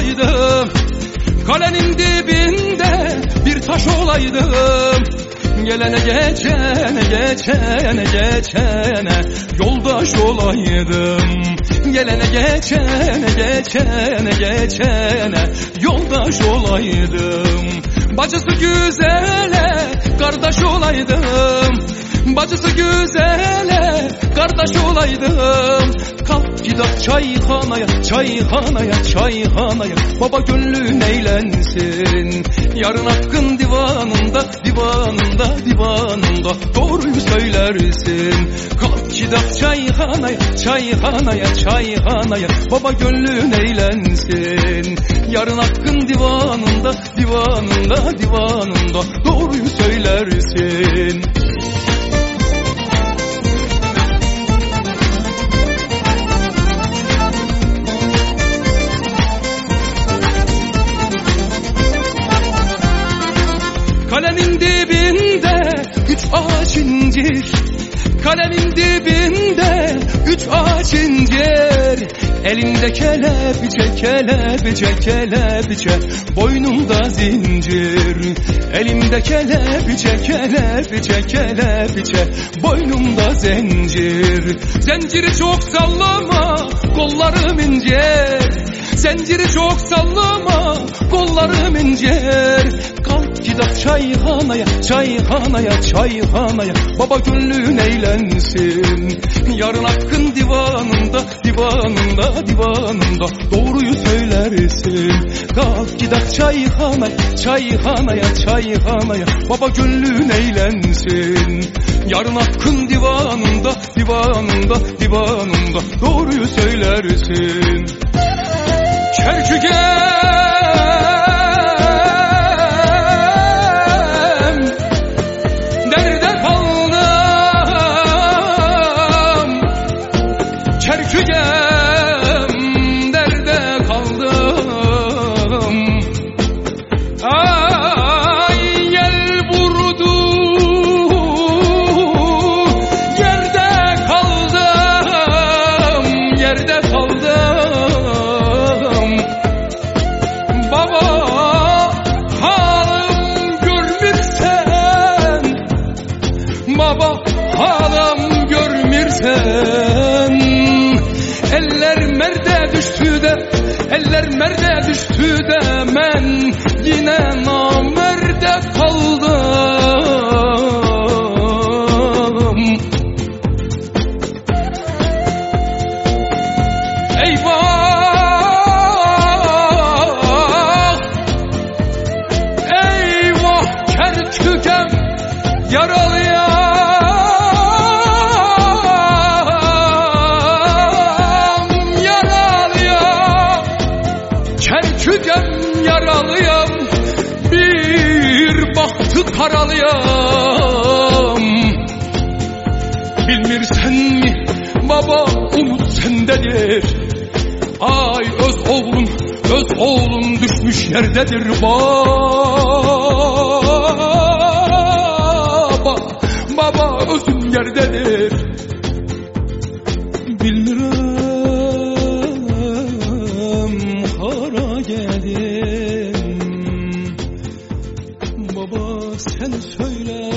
olaydım. Kalenin dibinde bir taş olaydım. Gelene geçene geçene geçene Yoldaş olaydım. Gelene geçene geçene geçene Yoldaş olaydım. Bacısı güzele kardeş olaydım Bacısı güzele kardeş olaydım. Kalk gidak çayhanaya çayhanaya çayhanaya Baba gönlün eğlensin. Yarın hakkın divanında divanında divanında. Doğruyu söylersin. Kalk gidak çayhanaya çayhanaya çayhanaya Baba gönlün eğlensin. Yarın hakkın divanında divanında divanında. Doğruyu söylersin ağaç incir Kalenin dibinde üç ağaç incir Elinde kelepçe kelepçe kelepçe Boynumda zincir. Elimde kelepçe kelepçe kelepçe Boynumda zincir Zinciri çok sallama kollarım incer Zinciri çok sallama kollarım incer Gidak çayhanaya çayhanaya çayhanaya Baba gönlün eğlensin. Yarın hakkın divanında divanında divanında. Doğruyu söylersin. Kalk gidak çayhanaya çayhanaya çayhanaya Baba gönlün eğlensin. Yarın hakkın divanında divanında divanında. Doğruyu söylersin. Kerkügem Nerede kaldım. Ay yel vurdu Yerde kaldım Yerde kaldım. Baba halim görmürsen Baba halim görmürsen de Eller merde düştü de Men yine Bahtı karalıyam Bilmirsen mi baba umut sendedir. Ay öz oğlum öz oğlum düşmüş yerdedir baba sen söyle